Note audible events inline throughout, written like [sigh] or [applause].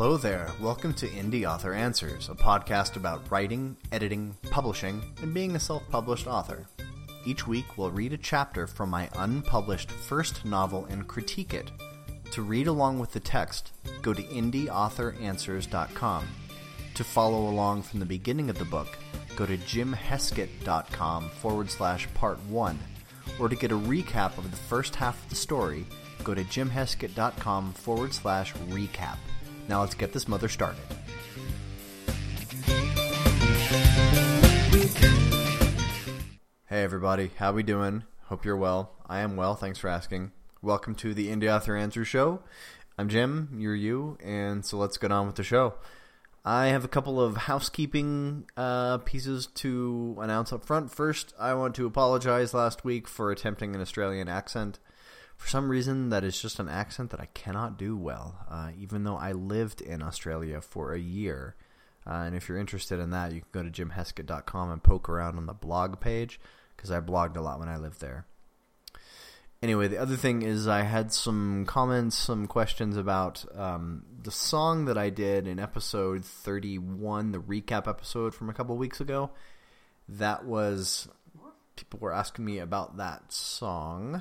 Hello there. Welcome to Indie Author Answers, a podcast about writing, editing, publishing, and being a self-published author. Each week we'll read a chapter from my unpublished first novel and critique it. To read along with the text, go to indieauthoranswers.com. To follow along from the beginning of the book, go to jimheskett.com forward slash part 1. Or to get a recap of the first half of the story, go to jimheskett.com forward slash recap. Now let's get this mother started. Hey everybody, how we doing? Hope you're well. I am well, thanks for asking. Welcome to the Indie Author Answer Show. I'm Jim, you're you, and so let's get on with the show. I have a couple of housekeeping uh, pieces to announce up front. First, I want to apologize last week for attempting an Australian accent. For some reason, that is just an accent that I cannot do well, uh, even though I lived in Australia for a year. Uh, and if you're interested in that, you can go to jimheskett.com and poke around on the blog page, because I blogged a lot when I lived there. Anyway, the other thing is I had some comments, some questions about um, the song that I did in episode 31, the recap episode from a couple weeks ago. That was, people were asking me about that song.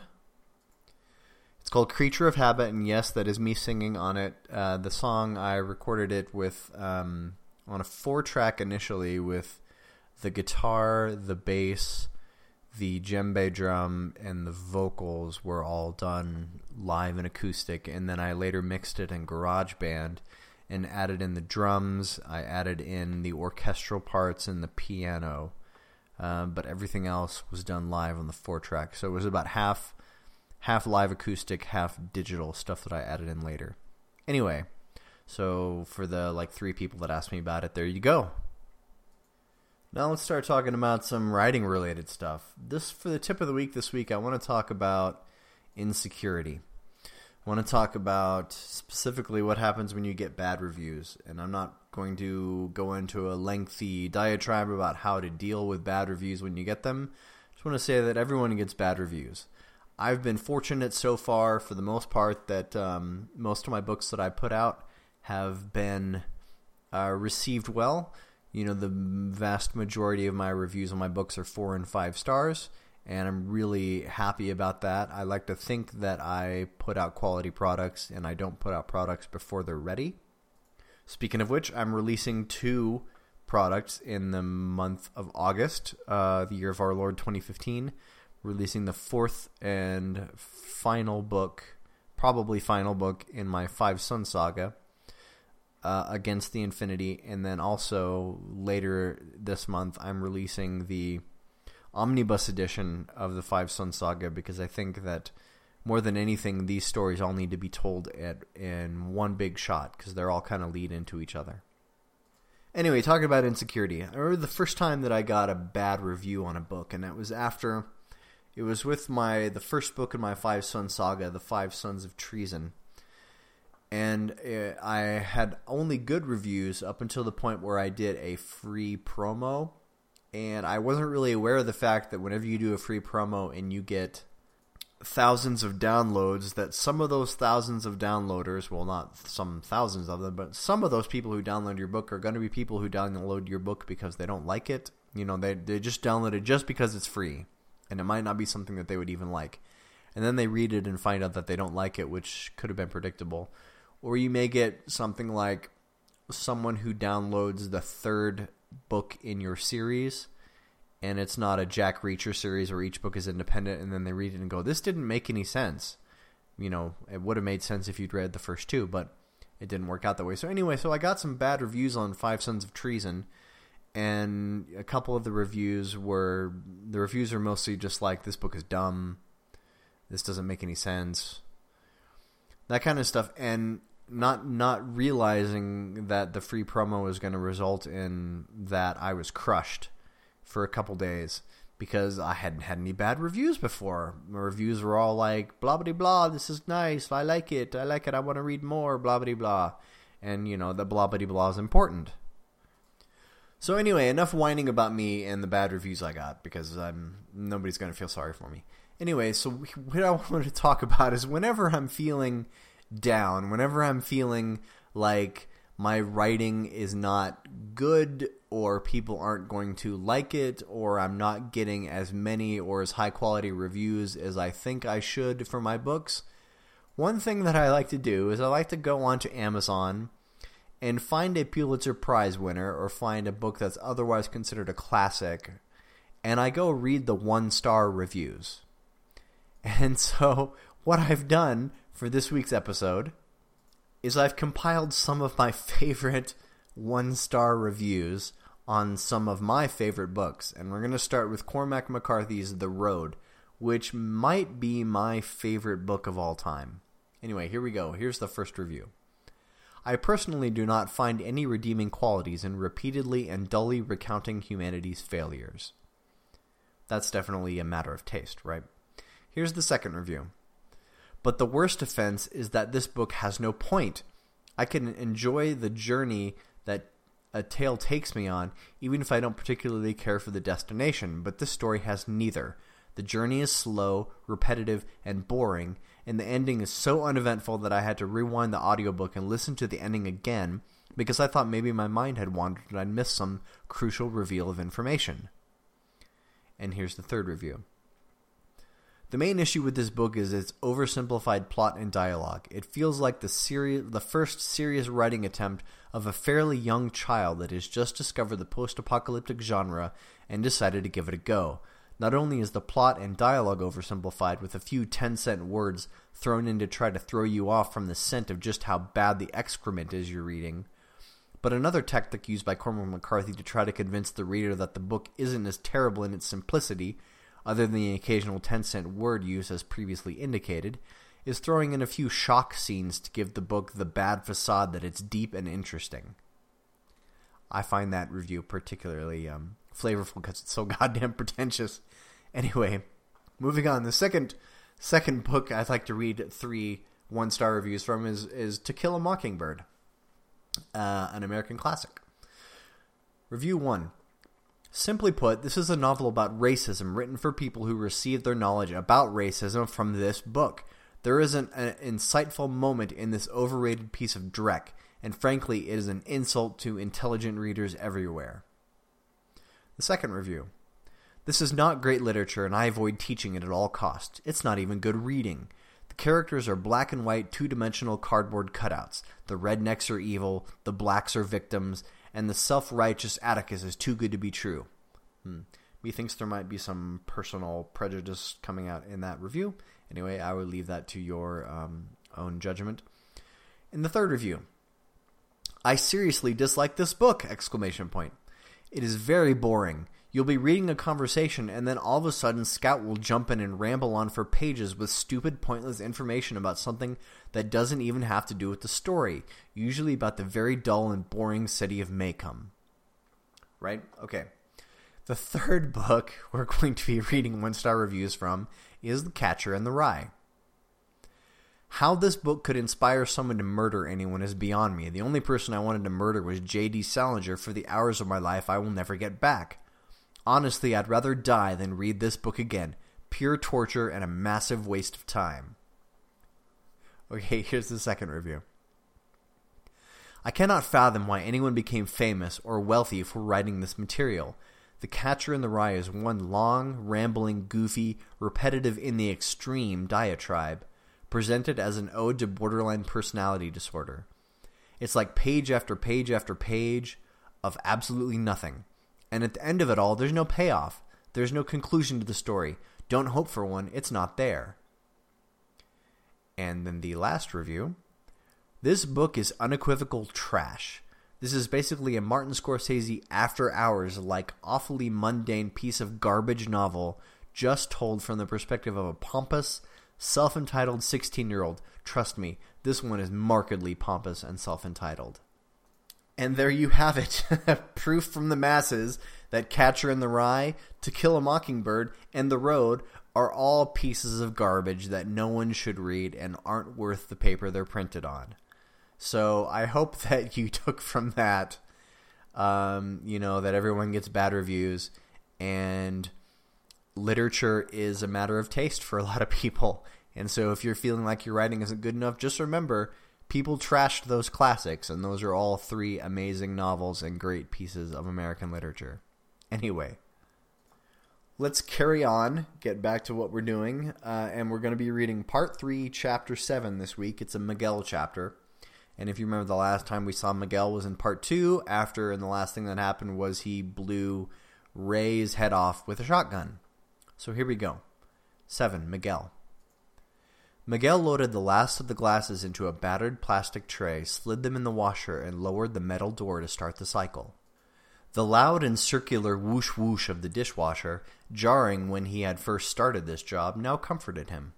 It's called Creature of Habit, and yes, that is me singing on it. Uh, the song, I recorded it with um, on a four-track initially with the guitar, the bass, the djembe drum, and the vocals were all done live and acoustic, and then I later mixed it in GarageBand and added in the drums. I added in the orchestral parts and the piano, uh, but everything else was done live on the four-track. So it was about half half live acoustic, half digital stuff that I added in later. Anyway, so for the like three people that asked me about it, there you go. Now let's start talking about some writing related stuff. This for the tip of the week this week, I want to talk about insecurity. I want to talk about specifically what happens when you get bad reviews, and I'm not going to go into a lengthy diatribe about how to deal with bad reviews when you get them. I just want to say that everyone gets bad reviews. I've been fortunate so far, for the most part, that um, most of my books that I put out have been uh, received well. You know, the vast majority of my reviews on my books are four and five stars, and I'm really happy about that. I like to think that I put out quality products, and I don't put out products before they're ready. Speaking of which, I'm releasing two products in the month of August, uh, the year of our Lord 2015 releasing the fourth and final book, probably final book in my Five Sons Saga, uh, Against the Infinity, and then also later this month I'm releasing the omnibus edition of the Five Sons Saga because I think that more than anything these stories all need to be told at in one big shot because they're all kind of lead into each other. Anyway, talking about insecurity, I remember the first time that I got a bad review on a book, and that was after it was with my the first book in my Five Sons saga, The Five Sons of Treason. And uh, I had only good reviews up until the point where I did a free promo. And I wasn't really aware of the fact that whenever you do a free promo and you get thousands of downloads, that some of those thousands of downloaders, well, not some thousands of them, but some of those people who download your book are going to be people who download your book because they don't like it. You know, they, they just download it just because it's free and it might not be something that they would even like. And then they read it and find out that they don't like it, which could have been predictable. Or you may get something like someone who downloads the third book in your series, and it's not a Jack Reacher series where each book is independent, and then they read it and go, this didn't make any sense. You know, it would have made sense if you'd read the first two, but it didn't work out that way. So anyway, so I got some bad reviews on Five Sons of Treason, and a couple of the reviews were the reviews are mostly just like this book is dumb this doesn't make any sense that kind of stuff and not not realizing that the free promo was going to result in that I was crushed for a couple days because I hadn't had any bad reviews before. My reviews were all like blah blah blah. This is nice. I like it. I like it. I want to read more. Blah blah blah. And you know the blah blah blah is important. So anyway, enough whining about me and the bad reviews I got because I'm nobody's going to feel sorry for me. Anyway, so what I [laughs] wanted to talk about is whenever I'm feeling down, whenever I'm feeling like my writing is not good or people aren't going to like it or I'm not getting as many or as high quality reviews as I think I should for my books, one thing that I like to do is I like to go onto Amazon and find a Pulitzer Prize winner or find a book that's otherwise considered a classic and I go read the one-star reviews. [laughs] And so what I've done for this week's episode is I've compiled some of my [laughs] favorite one-star reviews on some of my favorite books. And we're going to start with Cormac McCarthy's The Road, which might be my favorite book of all time. Anyway, here we go. Here's the first review. I personally do not find any redeeming qualities in repeatedly and dully recounting humanity's failures. That's definitely a matter of taste, right? Here's the second review. But the worst offense is that this book has no point. I can enjoy the journey that a tale takes me on, even if I don't particularly care for the destination, but this story has neither. The journey is slow, repetitive, and boring, and the ending is so uneventful that I had to rewind the audiobook and listen to the ending again because I thought maybe my mind had wandered and I'd missed some crucial reveal of information. And here's the third review. The main issue with this book is its oversimplified plot and dialogue. It feels like the serious, the first serious writing attempt of a fairly young child that has just discovered the post-apocalyptic genre and decided to give it a go. Not only is the plot and dialogue oversimplified with a few 10-cent words thrown in to try to throw you off from the scent of just how bad the excrement is you're reading, but another tactic used by Cormac McCarthy to try to convince the reader that the book isn't as terrible in its simplicity other than the occasional 10-cent word use as previously indicated, is throwing in a few shock scenes to give the book the bad facade that it's deep and interesting. I find that review particularly um, flavorful because it's so [laughs] goddamn pretentious. Anyway, moving on. The second second book I'd like to read three one-star reviews from is, is To Kill a Mockingbird, uh, an American classic. Review 1. Simply put, this is a novel about racism written for people who receive their knowledge about racism from this book. There is an, an insightful moment in this overrated piece of dreck, and frankly, it is an insult to intelligent readers everywhere. The second review. This is not great literature, and I avoid teaching it at all costs. It's not even good reading. The characters are black and white, two-dimensional cardboard cutouts. The rednecks are evil, the blacks are victims, and the self-righteous Atticus is too good to be true. Hmm. Methinks there might be some personal prejudice coming out in that review. Anyway, I would leave that to your um, own judgment. In the third review, I seriously dislike this book! Exclamation point. It is very boring. You'll be reading a conversation, and then all of a sudden Scout will jump in and ramble on for pages with stupid, pointless information about something that doesn't even have to do with the story, usually about the very dull and boring city of Maycomb. Right? Okay. The third [laughs] book we're going to be reading one-star reviews from is The Catcher in the Rye. How this book could inspire someone to murder anyone is beyond me. The only person I wanted to murder was J.D. Salinger for the hours of my life I will never get back. Honestly, I'd rather die than read this book again. Pure torture and a massive waste of time. Okay, [laughs] here's the second review. I cannot fathom why anyone became famous or wealthy for writing this material. The Catcher in the Rye is one long, rambling, goofy, repetitive in the extreme diatribe, presented as an ode to borderline personality disorder. It's like page after page after page of absolutely nothing. And at the end of it all, there's no payoff. There's no conclusion to the story. Don't hope for one. It's not there. And then the last review. This book is unequivocal trash. This is basically a Martin Scorsese after hours like awfully mundane piece of garbage novel just told from the perspective of a pompous, self-entitled 16-year-old. Trust me, this one is markedly pompous and self-entitled. And there you have it. [laughs] Proof from the masses that Catcher in the Rye, To Kill a Mockingbird, and The Road are all pieces of garbage that no one should read and aren't worth the paper they're printed on. So I hope [laughs] that you took from that, um, you know, that everyone gets bad reviews and literature is a matter of taste for a lot of people. And so if you're feeling like your writing isn't good enough, just remember people trashed those classics, and those are all three amazing novels and great pieces of American literature. Anyway, let's carry on, get back to what we're doing, uh, and we're going to be reading Part 3, Chapter 7 this week. It's a Miguel chapter. And if you remember the last time we saw Miguel was in Part 2, after, and the last thing that happened was he blew Ray's head off with a shotgun. So here we go. 7. Miguel. Miguel loaded the last of the glasses into a battered plastic tray, slid them in the washer, and lowered the metal door to start the cycle. The loud and circular whoosh whoosh of the dishwasher, jarring when he had first started this job, now comforted him.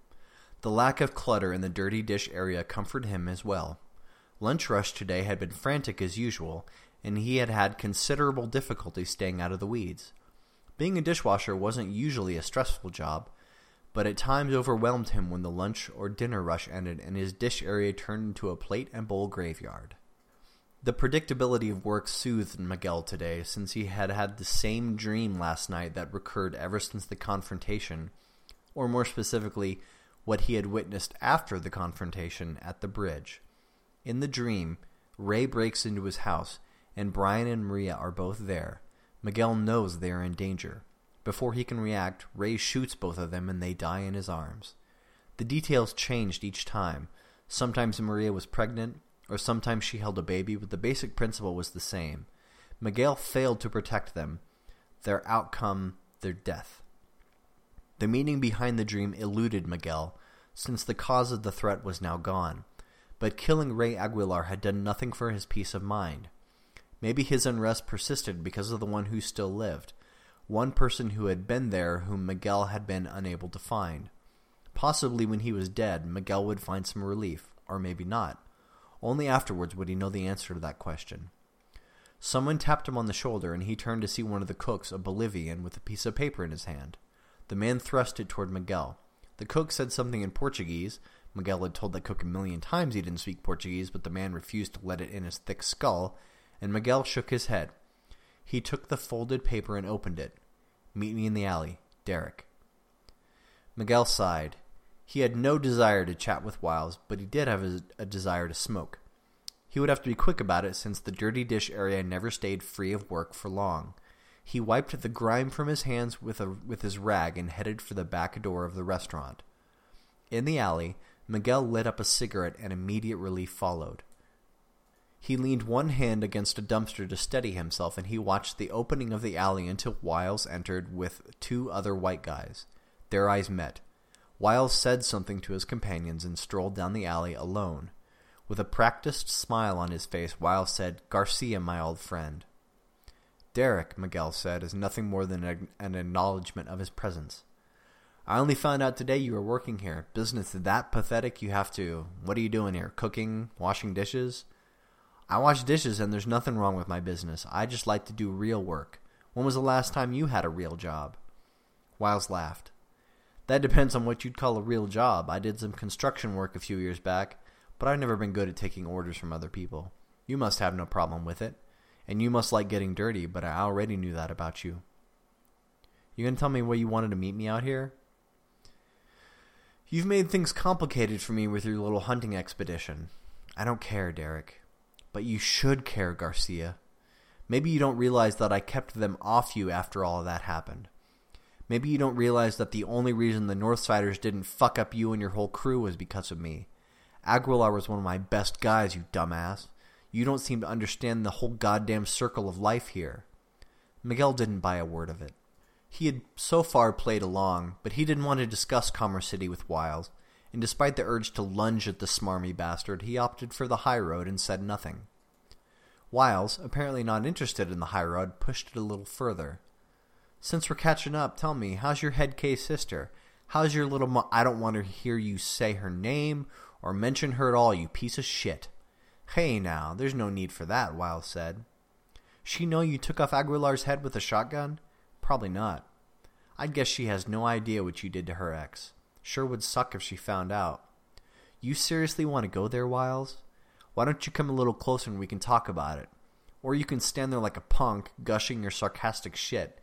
The lack of clutter in the dirty dish area comforted him as well. Lunch rush today had been frantic as usual, and he had had considerable difficulty staying out of the weeds. Being a dishwasher wasn't usually a stressful job, but at times overwhelmed him when the lunch or dinner rush ended and his dish area turned into a plate and bowl graveyard. The predictability of work soothed Miguel today, since he had had the same dream last night that recurred ever since the confrontation, or more specifically, what he had witnessed after the confrontation at the bridge. In the dream, Ray breaks into his house, and Brian and Maria are both there. Miguel knows they are in danger. Before he can react, Ray shoots both of them and they die in his arms. The details changed each time. Sometimes Maria was pregnant, or sometimes she held a baby, but the basic principle was the same. Miguel failed to protect them. Their outcome, their death. The meaning behind the dream eluded Miguel, since the cause of the threat was now gone. But killing Ray Aguilar had done nothing for his peace of mind. Maybe his unrest persisted because of the one who still lived one person who had been there whom Miguel had been unable to find. Possibly when he was dead, Miguel would find some relief, or maybe not. Only afterwards would he know the answer to that question. Someone tapped him on the shoulder, and he turned to see one of the cooks, a Bolivian, with a piece of paper in his hand. The man thrust it toward Miguel. The cook said something in Portuguese. Miguel had told the cook a million times he didn't speak Portuguese, but the man refused to let it in his thick skull, and Miguel shook his head. He took the folded paper and opened it. Meet me in the alley. Derek. Miguel sighed. He had no desire to chat with Wiles, but he did have a, desire to smoke. He would have to be quick about it since the dirty dish area never stayed free of work for long. He wiped the grime from his hands with, a, with his rag and headed for the back door of the restaurant. In the alley, Miguel lit up a cigarette and immediate relief followed. He leaned one hand against a dumpster to steady himself, and he watched the opening of the alley until Wiles entered with two other white guys. Their eyes met. Wiles said something to his companions and strolled down the alley alone. With a practiced smile on his face, Wiles said, Garcia, my old friend. Derek, Miguel said, is nothing more than an acknowledgement of his presence. I only found out today you were working here. Business that pathetic you have to... What are you doing here? Cooking? Washing dishes? I wash dishes and there's nothing wrong with my business. I just like to do real work. When was the last time you had a real job? Wiles laughed. That depends on what you'd call a real job. I did some construction work a few years back, but I've never been good at taking orders from other people. You must have no problem with it. And you must like getting dirty, but I already knew that about you. You gonna tell me why you wanted to meet me out here? You've made things complicated for me with your little hunting expedition. I don't care, Derek. But you should care, Garcia. Maybe you don't realize that I kept them off you after all of that happened. Maybe you don't realize that the only reason the Northsiders didn't fuck up you and your whole crew was because of me. Aguilar was one of my best guys, you dumbass. You don't seem to understand the whole goddamn circle of life here. Miguel didn't buy a word of it. He had so far played along, but he didn't want to discuss Commerce City with Wiles, and despite the urge to lunge at the smarmy bastard, he opted for the high road and said nothing. Wiles, apparently not interested in the high road, pushed it a little further. Since we're catching up, tell me, how's your head case sister? How's your little mo- I don't want to hear you say her name or mention her at all, you piece of shit. Hey now, there's no need for that, Wiles said. She know you took off Aguilar's head with a shotgun? Probably not. I'd guess she has no idea what you did to her ex. Sure would suck if she found out. You seriously want to go there, Wiles? Why don't you come a little closer and we can talk about it? Or you can stand there like a punk, gushing your sarcastic shit.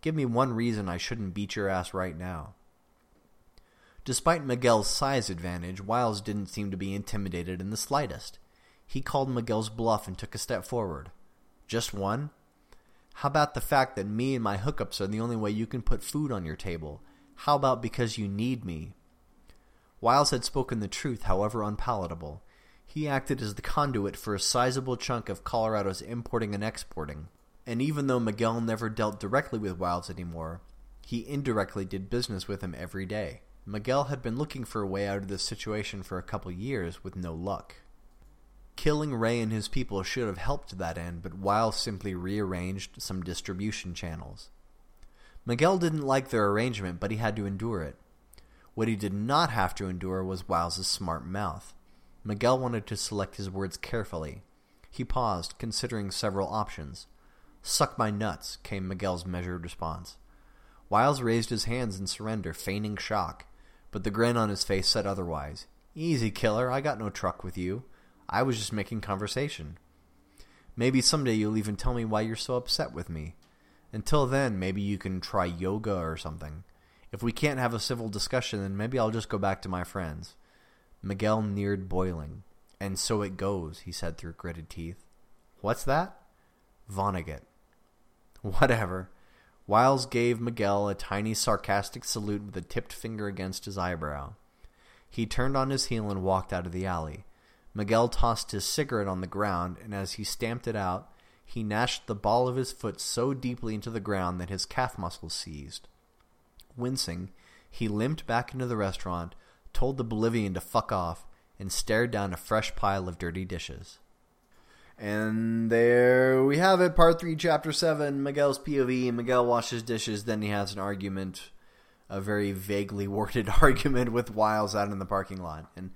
Give me one reason I shouldn't beat your ass right now. Despite Miguel's size advantage, Wiles didn't seem to be intimidated in the slightest. He called Miguel's bluff and took a step forward. Just one? How about the fact that me and my hookups are the only way you can put food on your table? How about because you need me? Wiles had spoken the truth, however unpalatable. He acted as the conduit for a sizable chunk of Colorado's importing and exporting. And even though Miguel never dealt directly with Wiles anymore, he indirectly did business with him every day. Miguel had been looking for a way out of this situation for a couple years with no luck. Killing Ray and his people should have helped to that end, but Wiles simply rearranged some distribution channels. Miguel didn't like their arrangement, but he had to endure it. What he did not have to endure was Wiles's smart mouth. Miguel wanted to select his words carefully. He paused, considering several options. Suck my nuts, came Miguel's measured response. Wiles raised his hands in surrender, feigning shock, but the grin on his face said otherwise. Easy, killer, I got no truck with you. I was just making conversation. Maybe someday you'll even tell me why you're so upset with me. Until then, maybe you can try yoga or something. If we can't have a civil discussion, then maybe I'll just go back to my friends. Miguel neared boiling. And so it goes, he said through gritted teeth. What's that? Vonnegut. Whatever. Wiles gave Miguel a tiny sarcastic salute with a tipped finger against his eyebrow. He turned on his heel and walked out of the alley. Miguel tossed his cigarette on the ground, and as he stamped it out, he gnashed the ball of his foot so deeply into the ground that his calf muscles seized. Wincing, he limped back into the restaurant, told the Bolivian to fuck off, and stared down a fresh pile of dirty dishes. And there we have it, part 3, chapter 7, Miguel's POV. Miguel washes dishes, then he has an argument, a very vaguely worded [laughs] argument with Wiles out in the parking lot. And,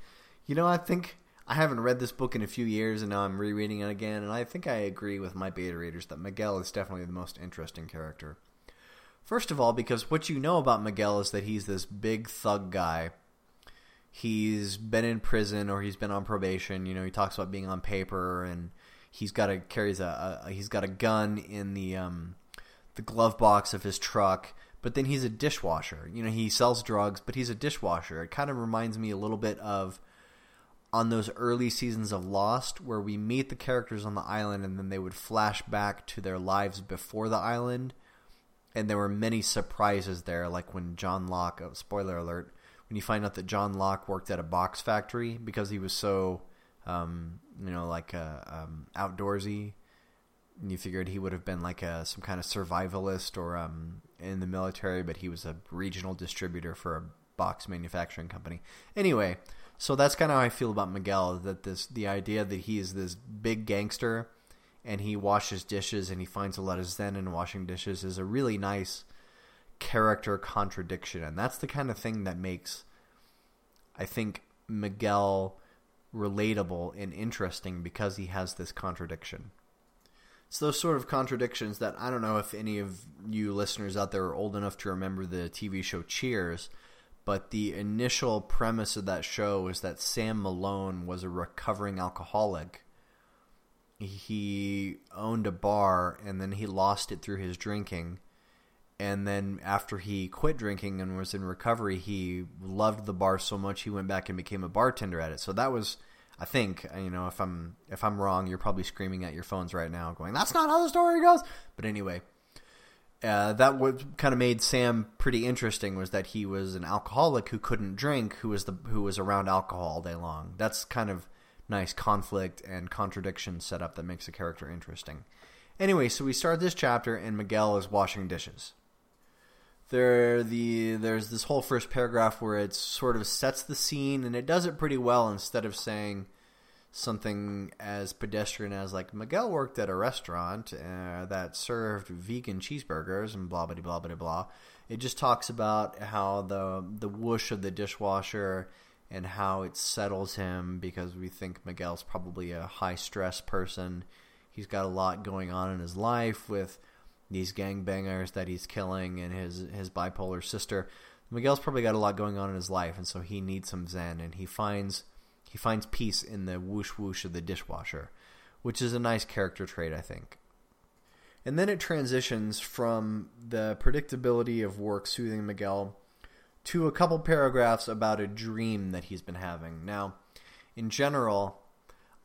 you know, I think I haven't read this book in a few years, and now I'm rereading it again, and I think I agree with my beta readers that Miguel is definitely the most interesting character. First of all, because what you know about Miguel is that he's this big thug guy. He's been in prison or he's been on probation. You know, he talks about being on paper, and he's got a carries a, a he's got a gun in the um, the glove box of his truck. But then he's a dishwasher. You know, he sells drugs, but he's a dishwasher. It kind of reminds me a little bit of on those early seasons of Lost where we meet the characters on the island and then they would flash back to their lives before the island and there were many surprises there like when John Locke, oh, spoiler alert, when you find out that John Locke worked at a box factory because he was so um, you know like uh, um, outdoorsy and you figured he would have been like a some kind of survivalist or um, in the military but he was a regional distributor for a box manufacturing company. Anyway, so that's kind of how I feel about Miguel. That this the idea that he is this big gangster, and he washes dishes and he finds a lot of zen in washing dishes is a really nice character contradiction, and that's the kind of thing that makes, I think, Miguel relatable and interesting because he has this contradiction. It's those sort of contradictions that I don't know if any of you listeners out there are old enough to remember the TV show Cheers, but the initial premise of that show is that Sam Malone was a recovering alcoholic. He owned a bar and then he lost it through his drinking. And then after he quit drinking and was in recovery, he loved the bar so much he went back and became a bartender at it. So that was I think, you know, if I'm if I'm wrong, you're probably screaming at your phones right now going, "That's not how the story goes." But anyway, uh, that what kind of made Sam pretty interesting was that he was an alcoholic who couldn't drink, who was the who was around alcohol all day long. That's kind of nice conflict and contradiction setup that makes a character interesting. Anyway, so we start this chapter and Miguel is washing dishes. There the there's this whole first paragraph where it sort of sets the scene and it does it pretty well instead of saying something as pedestrian as like Miguel worked at a restaurant uh, that served vegan cheeseburgers and blah blah blah blah blah. It just talks about how the the whoosh of the dishwasher and how it settles him because we think Miguel's probably a high stress person. He's got a lot going on in his life with these gangbangers that he's killing and his his bipolar sister. Miguel's probably got a lot going on in his life and so he needs some zen and he finds he finds peace in the whoosh whoosh of the dishwasher, which is a nice character trait, I think. And then it transitions from the predictability of work soothing Miguel to a couple paragraphs about a dream that he's been having. Now, in general,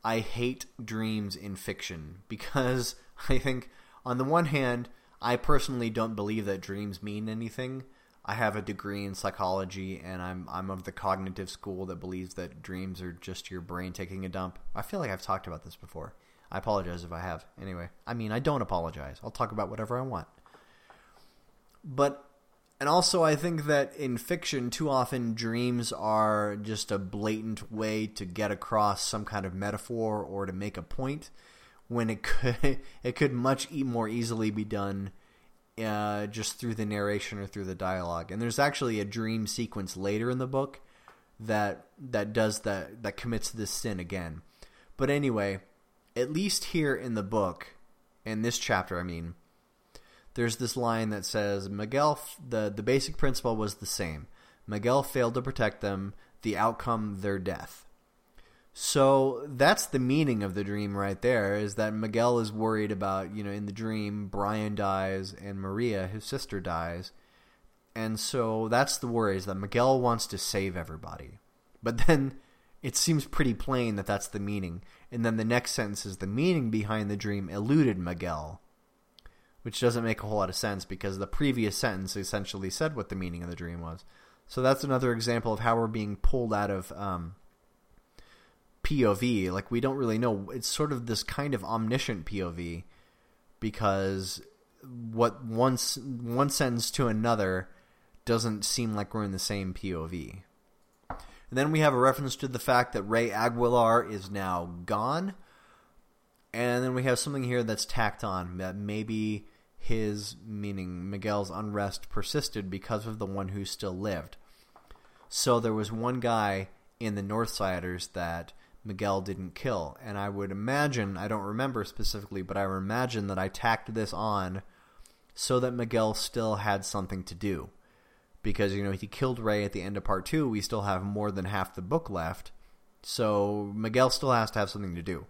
I hate dreams in fiction because [laughs] I think, on the one hand, I personally don't believe that dreams mean anything. I have a degree in psychology, and I'm I'm of the cognitive school that believes that dreams are just your brain taking a dump. I feel like I've talked about this before. I apologize if I have. Anyway, I mean, I don't apologize. I'll talk about whatever I want. But and also, I think that in fiction, too often dreams are just a blatant way to get across some kind of metaphor or to make a point, when it could [laughs] it could much more easily be done uh, just through the narration or through the dialogue. And there's actually a dream sequence later in the book that that does that that commits this sin again. But anyway, at least here in the book, in this chapter, I mean, there's this line that says Miguel. the The basic principle was the same. Miguel failed to protect them. The outcome, their death. So that's the meaning of the dream right there is that Miguel is worried about, you know, in the dream, Brian dies and Maria, his sister, dies. And so that's the worry is that Miguel wants to save everybody. But then it seems pretty plain that that's the meaning. And then the next sentence is the meaning behind the dream eluded Miguel, which doesn't make a whole lot of sense because the previous sentence essentially said what the meaning of the dream was. So that's another example of how we're being pulled out of um, POV. Like we don't really know. It's sort of this kind of omniscient POV because what one one sentence to another doesn't seem like we're in the same POV. And then we have a reference to the fact that Ray Aguilar is now gone. And then we have something here that's tacked on that maybe his, meaning Miguel's unrest persisted because of the one who still lived. So there was one guy in the Northsiders that Miguel didn't kill. And I would imagine, I don't remember specifically, but I would imagine that I tacked this on so that Miguel still had something to do. Because, you know, he killed Ray at the end of part two. We still have more than half the book left. So Miguel still has to have something to do.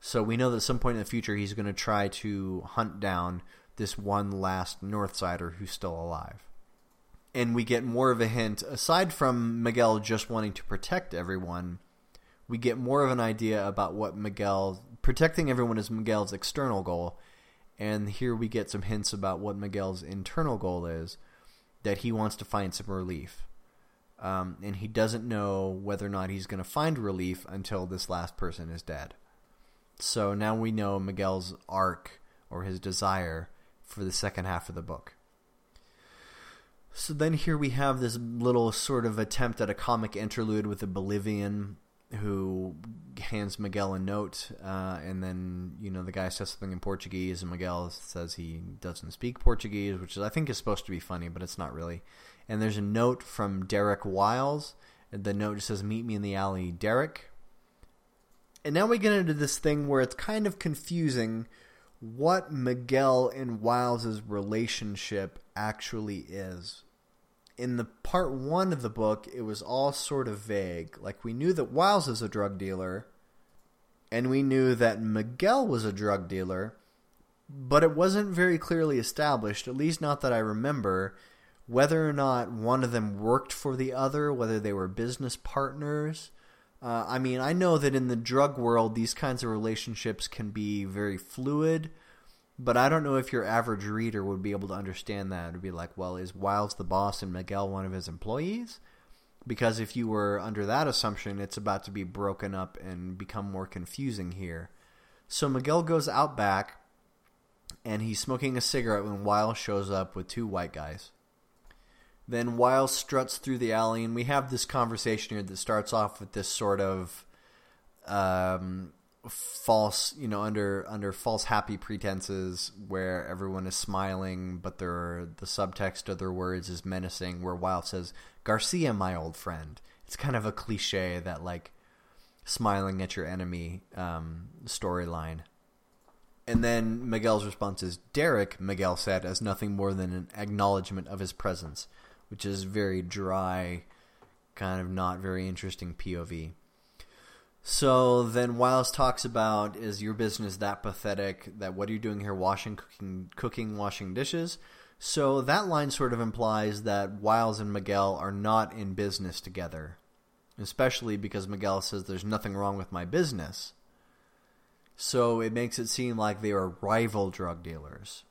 So we know that at some point in the future he's going to try to hunt down this one last Northsider who's still alive. And we get more of a hint, aside from Miguel just wanting to protect everyone, we get more of an idea about what Miguel protecting everyone is Miguel's external goal, and here we get some hints about what Miguel's internal goal is, that he wants to find some relief. Um, and he doesn't know whether or not he's going to find relief until this last person is dead. So now we know Miguel's arc or his desire for the second half of the book. So then here we have this little sort of attempt at a comic interlude with a Bolivian who hands Miguel a note, uh, and then you know the guy says something in Portuguese, and Miguel says he doesn't speak Portuguese, which is, I think is supposed to be funny, but it's not really. And there's a note from Derek Wiles. The note just says, "Meet me in the alley, Derek." And now we get into this thing where it's kind of confusing what Miguel and Wiles's relationship actually is in the part one of the book, it was all sort of vague. Like we knew that Wiles is a drug dealer, and we knew that Miguel was a drug dealer, but it wasn't very clearly established, at least not that I remember, whether or not one of them worked for the other, whether they were business partners. Uh, I mean, I know that in the drug world, these kinds of relationships can be very fluid. But I don't know if your average reader would be able to understand that. It'd be like, well, is Wiles the boss and Miguel one of his employees? Because if you were under that assumption, it's about to be broken up and become more confusing here. So Miguel goes out back, and he's smoking a cigarette when Wiles shows up with two white guys. Then Wiles struts through the alley, and we have this conversation here that starts off with this sort of um, false, you know, under under false happy pretenses where everyone is smiling, but their the subtext of their words is menacing. Where Wiles says, "Garcia, my old friend." It's kind of a cliche that like smiling at your enemy um, storyline. And then Miguel's response is, Derek, Miguel said, as nothing more than an acknowledgement of his presence, which is very dry, kind of not very interesting POV. So then Wiles talks about is your business that pathetic that what are you doing here washing cooking cooking washing dishes So that line sort of implies that Wiles and Miguel are not in business together, especially because Miguel says there's nothing wrong with my business. So it makes it seem like they are rival drug dealers.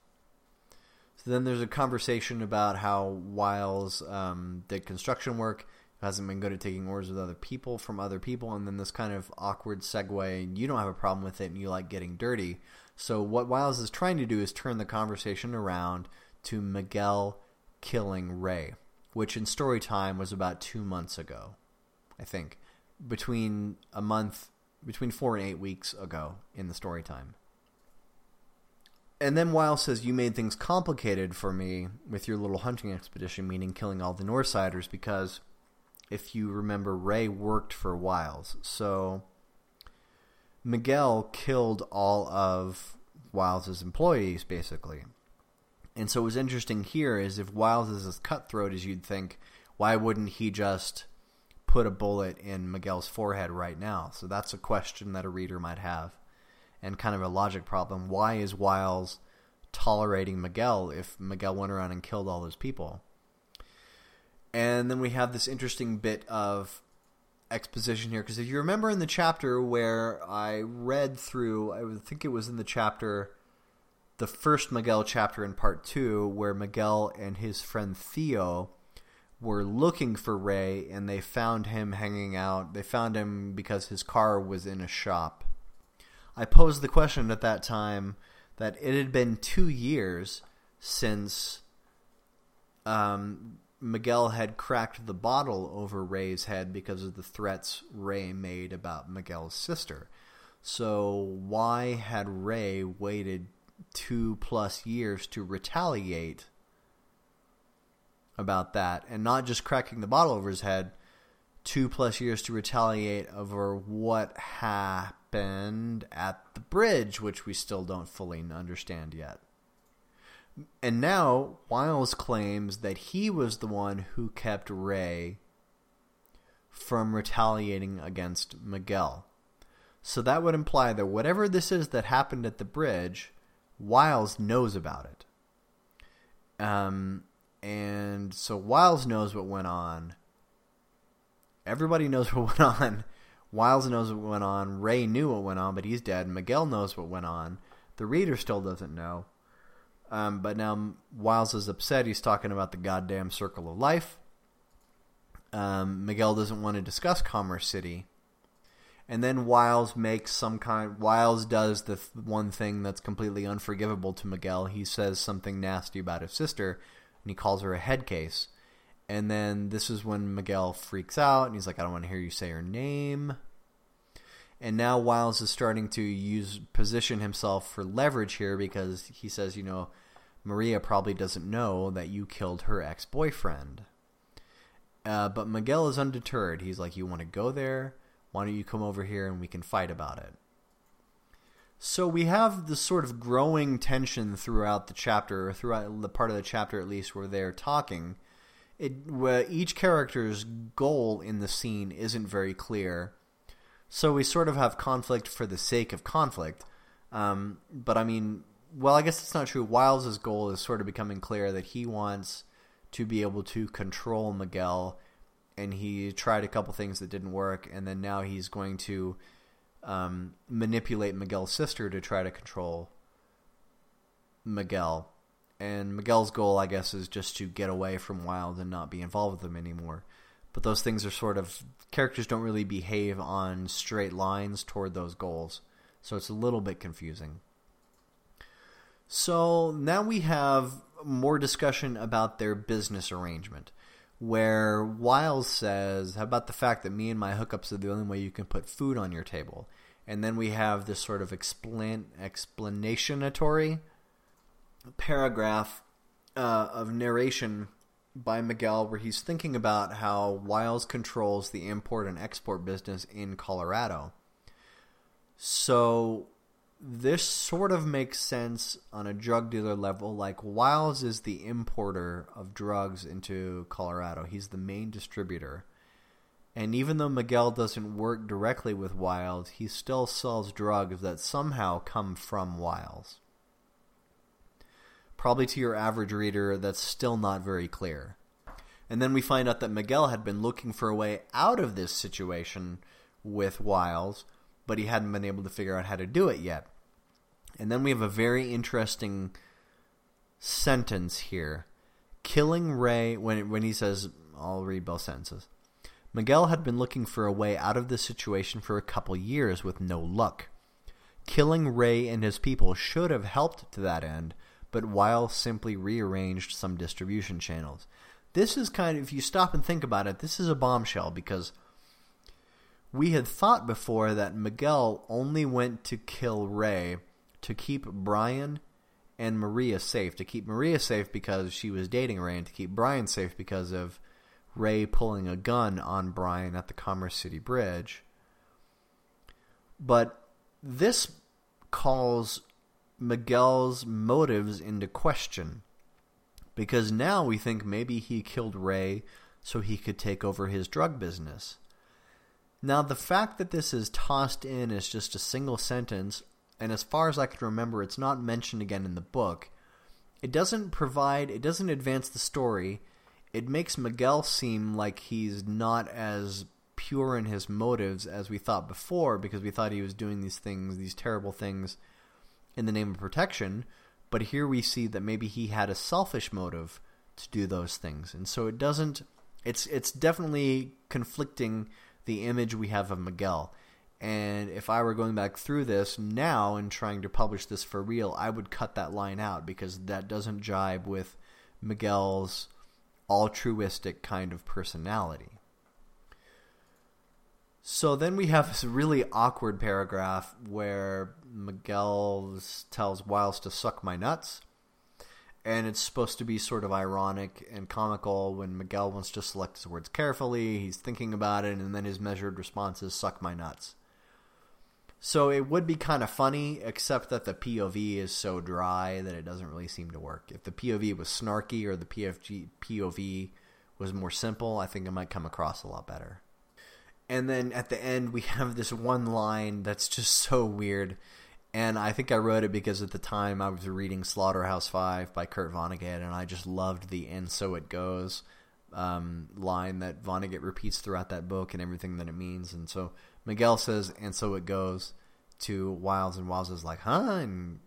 So then there's a conversation about how Wiles um, did construction work, hasn't been good at taking orders with other people from other people, and then this kind of awkward segue. You don't have a problem with it, and you like getting dirty. So what Wiles is trying to do is turn the conversation around to Miguel killing Ray, which in story time was about two months ago, I think, between a month, between four and eight weeks ago in the story time. And then Wiles says, you made things complicated for me with your little hunting expedition, meaning killing all the Northsiders, because if you remember, Ray worked for Wiles. So Miguel killed all of Wiles' employees, basically. And so what's interesting here is if Wiles is as cutthroat as you'd think, why wouldn't he just put a bullet in Miguel's forehead right now? So that's a question that a reader might have and kind of a logic problem. Why is Wiles tolerating Miguel if Miguel went around and killed all those people? And then we have this interesting bit of exposition here because if you remember in the chapter where I read through, I think it was in the chapter the first Miguel chapter in part two, where Miguel and his friend Theo were looking for Ray, and they found him hanging out. They found him because his car was in a shop. I posed the question at that time that it had been two years since um, Miguel had cracked the bottle over Ray's head because of the threats Ray made about Miguel's sister. So why had Ray waited two plus years to retaliate about that and not just cracking the bottle over his head two plus years to retaliate over what happened at the bridge which we still don't fully understand yet and now Wiles claims that he was the one who kept Ray from retaliating against Miguel so that would imply that whatever this is that happened at the bridge Wiles knows about it. Um, and so Wiles knows what went on. Everybody knows [laughs] what went on. Wiles knows what went on. Ray knew what went on, but he's dead. Miguel knows what went on. The reader still doesn't know. Um, but now Wiles is upset. He's talking about the goddamn circle of life. Um, Miguel doesn't want to discuss Commerce City and then Wiles makes some kind. Wiles does the th one thing that's completely unforgivable to Miguel. He says something nasty about his sister, and he calls her a head case. And then this is when Miguel freaks out, and he's like, "I don't want to hear you say her name." And now Wiles is starting to use position himself for leverage here because he says, you know, Maria probably doesn't know that you killed her ex-boyfriend. Uh, but Miguel is undeterred. He's like, you want to go there? Why don't you come over here and we can fight about it? So we have this sort of growing tension throughout the chapter, or throughout the part of the chapter at least, where they're talking. It, where each character's goal in the scene isn't very clear. So we sort of have conflict for the sake of conflict. Um, but I mean, well, I guess it's not true. Wiles' goal is sort of becoming clear that he wants to be able to control Miguel and he tried a couple things that didn't work, and then now he's going to um, manipulate Miguel's sister to try to control Miguel. And Miguel's goal, I guess, is just to get away from Wiles and not be involved with him anymore. But those things are sort of characters don't really behave on straight lines toward those goals, so it's a little bit confusing. So now we have more discussion about their business arrangement where Wiles says, how about the fact that me and my hookups are the only way you can put food on your table? And then we have this sort of explain explanationatory paragraph uh, of narration by Miguel where he's thinking about how Wiles controls the import and export business in Colorado. So this sort of makes sense on a drug dealer level. Like Wiles is the importer of drugs into Colorado. He's the main distributor. And even though Miguel doesn't work directly with Wiles, he still sells drugs that somehow come from Wiles. Probably to your average reader, that's still not very clear. And then we find out that Miguel had been looking for a way out of this situation with Wiles, but he hadn't been able to figure out how to do it yet. And then we have a very interesting sentence here. Killing Ray, when, when he says, I'll read both sentences. Miguel had been looking for a way out of this situation for a couple years with no luck. Killing Ray and his people should have helped to that end, but while simply rearranged some distribution channels. This is kind of, if you stop and think about it, this is a bombshell because we had thought before that Miguel only went to kill Ray to keep Brian and Maria safe. To keep Maria safe because she was dating Ray, and to keep Brian safe because of Ray pulling a gun on Brian at the Commerce City Bridge. But this calls Miguel's motives into question. Because now we think maybe he killed Ray so he could take over his drug business. Now, the fact that this is tossed in as just a single sentence and as far as I can remember, it's not mentioned again in the book. It doesn't provide, it doesn't advance the story. It makes Miguel seem like he's not as pure in his motives as we thought before because we thought he was doing these things, these terrible things in the name of protection. But here we see that maybe he had a selfish motive to do those things. And so it doesn't, it's, it's definitely conflicting the image we have of Miguel. And if I were going back through this now and trying to publish this for real, I would cut that line out because that doesn't jibe with Miguel's altruistic kind of personality. So then we have this really awkward paragraph where Miguel tells Wiles to suck my nuts. And it's supposed to be sort of ironic and comical when Miguel wants to select his words carefully. He's thinking about it, and then his measured response is, suck my nuts. So it would be kind of funny, except that the POV is so dry that it doesn't really seem to work. If the POV was snarky or the PFG, POV was more simple, I think it might come across a lot better. And then at the end, we [laughs] have this one line that's just so weird. And I think I wrote it because at the time I was reading Slaughterhouse 5 by Kurt Vonnegut, and I just loved the and so it goes um, line that Vonnegut repeats throughout that book and everything that it means. And so Miguel says, and so it goes to Wiles, and Wiles is like, huh? And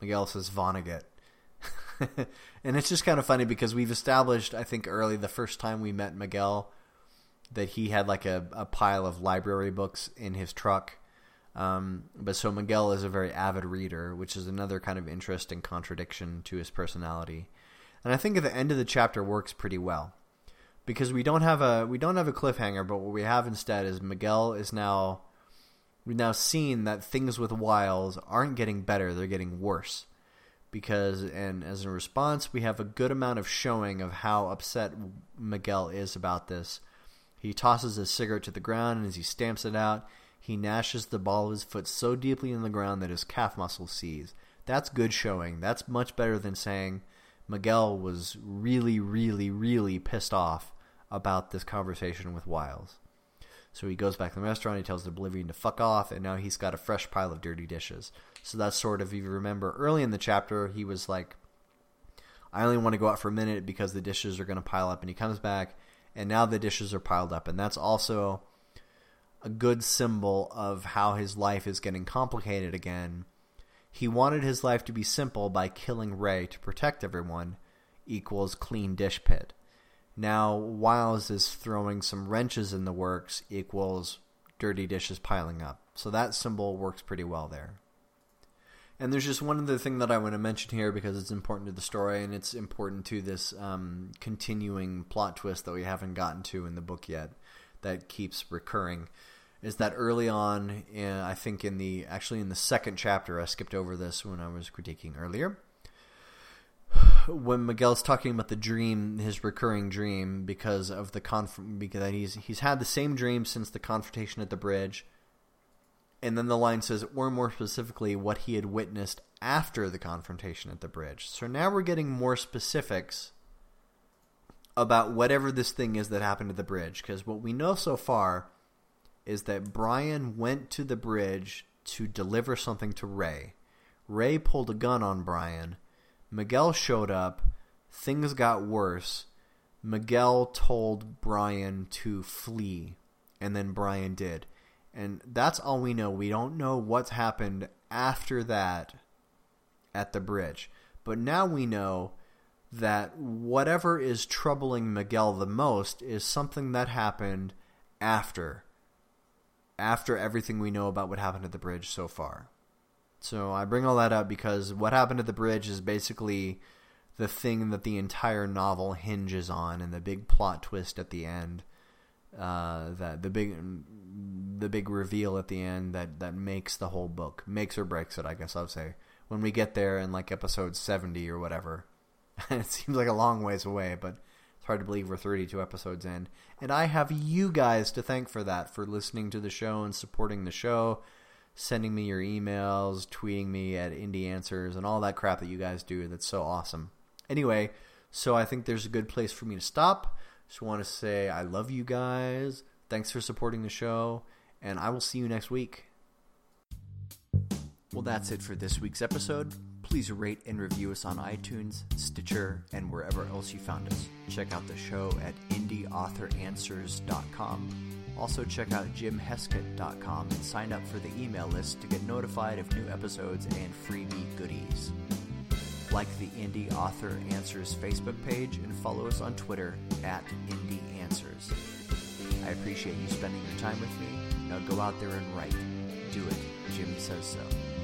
Miguel says, Vonnegut. [laughs] and it's just kind of funny because we've established, I think, early the first time we met Miguel, that he had like a, a pile of library books in his truck. Um, but so Miguel is a very avid reader, which is another kind of interesting contradiction to his personality. And I think at the end of the chapter works pretty well because we don't have a we don't have a cliffhanger, but what we have instead is Miguel is now we've now seen that things with Wiles aren't getting better; they're getting worse. Because and as a response, we have a good amount of showing of how upset Miguel is about this. He tosses his cigarette to the ground, and as he stamps it out, he gnashes the ball of his foot so deeply in the ground that his calf muscle seize. That's good showing. That's much better than saying Miguel was really, really, really pissed off about this conversation with Wiles. So he goes back to the restaurant, he tells the Bolivian to fuck off, and now he's got a fresh pile of dirty dishes. So that's sort of, if you remember, early in the chapter, he was like, I only want to go out for a minute because the dishes are going to pile up, and he comes back, and now the dishes are piled up, and that's also a good symbol of how his life is getting complicated again. He wanted his life to be simple by killing Ray to protect everyone equals clean dish pit. Now, Wiles is throwing some wrenches in the works equals dirty dishes piling up. So that symbol works pretty well there. And there's just one other thing that I want to mention here because it's important to the story and it's important to this um, continuing plot twist that we haven't gotten to in the book yet that keeps recurring. Is that early on, in, I think in the actually in the second chapter, I skipped over this when I was critiquing earlier when Miguel's talking about the dream, his recurring dream, because of the conf because he's he's had the same dream since the confrontation at the bridge, and then the line says, or more specifically, what he had witnessed after the confrontation at the bridge. So now we're getting more specifics about whatever this thing is that happened at the bridge, because what we know so far is that Brian went to the bridge to deliver something to Ray. Ray pulled a gun on Brian Miguel showed up, things got worse. Miguel told Brian to flee, and then Brian did. And that's all we know. We don't know what's happened after that at the bridge. But now we know that whatever is troubling Miguel the most is something that happened after after everything we know about what happened at the bridge so far. So I bring all that up because what happened at the bridge is basically the thing that the entire novel hinges on and the big plot twist at the end uh, that the big the big reveal at the end that that makes the whole book makes or breaks it I guess I'll say. When we get there in like episode 70 or whatever [laughs] it seems like a long ways away but it's hard to believe we're 32 episodes in. And I have you guys to thank for that for listening to the show and supporting the show sending me your emails tweeting me at indie answers and all that crap that you guys do that's so awesome. Anyway so I think there's a good place for me to stop just want to say I love you guys. Thanks for supporting the show, and I will see you next week. Well, that's it for this week's episode. Please rate and review us on iTunes, Stitcher, and wherever else you found us. Check out the show at indieauthoranswers.com. Also, check out jimheskett.com and sign up for the email list to get notified of new episodes and freebie goodies like the Indie Author Answers Facebook page, and follow us on Twitter at Indie Answers. I appreciate you spending your time with me. Now go out there and write. Do it. Jim says so.